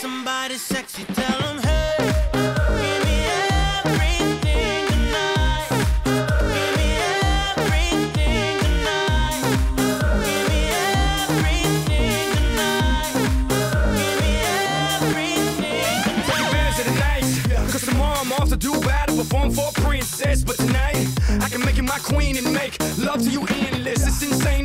Somebody sexy, tell them hey. Give me everything tonight. Give me everything tonight. Give me everything tonight. Give me everything of the tomorrow I'm off to do battle, perform for a princess. But tonight, I can make you my queen and make love to you endless. It's insane